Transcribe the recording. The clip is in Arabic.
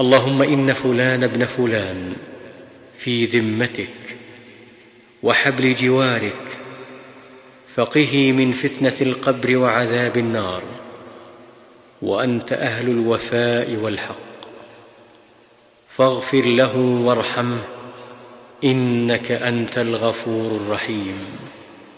اللهم إن فلان ابن فلان في ذمتك وحبل جوارك فقه من فتنة القبر وعذاب النار وأنت أهل الوفاء والحق فاغفر له وارحمه إنك أنت الغفور الرحيم